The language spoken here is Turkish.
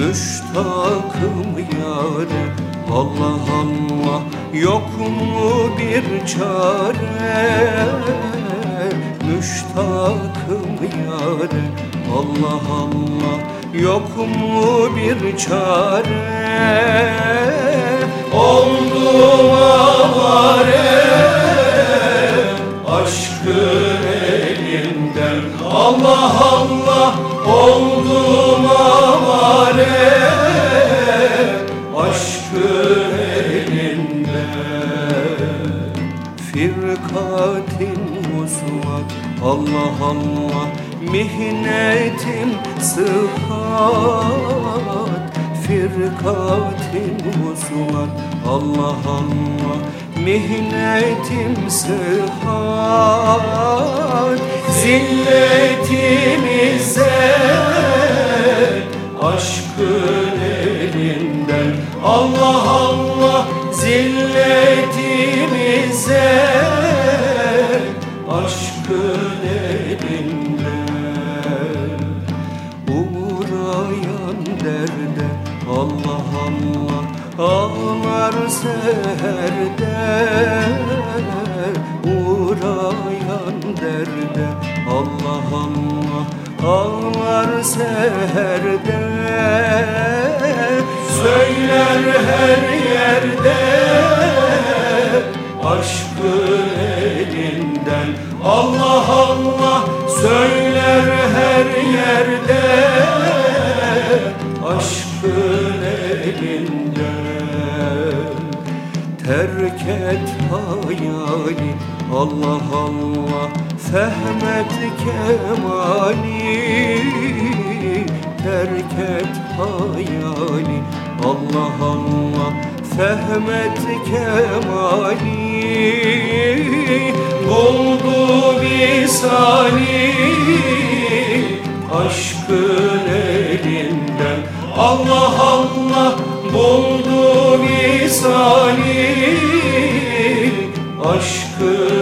Müştakım yâre Allah Allah Yok mu bir çare? Müştakım yâre Allah Allah Yok mu bir çare? Oldum avare Aşkın elinden Allah Allah Oldum avare Firkatin musvat Allah Allah Mihnetim sıhhat. Firkatin musvat Allah Allah Mihnetim sıhhat. Zilletimize Aşkın elinden. Allah Allah Zilletimize Aşkın elinden Uğrayan derde Allah Allah Ağlar seherde Uğrayan derde Allah Allah Ağlar seherde Söyler her yerde Aşkın elinden Allah Allah Söyler her yerde Aşkın elinden Terk et hayali Allah Allah Fehmet kemali. Terk et hayali Allah Allah Fehmet kemali. Buldu misali aşkın elinden. Allah Allah buldu misali aşkın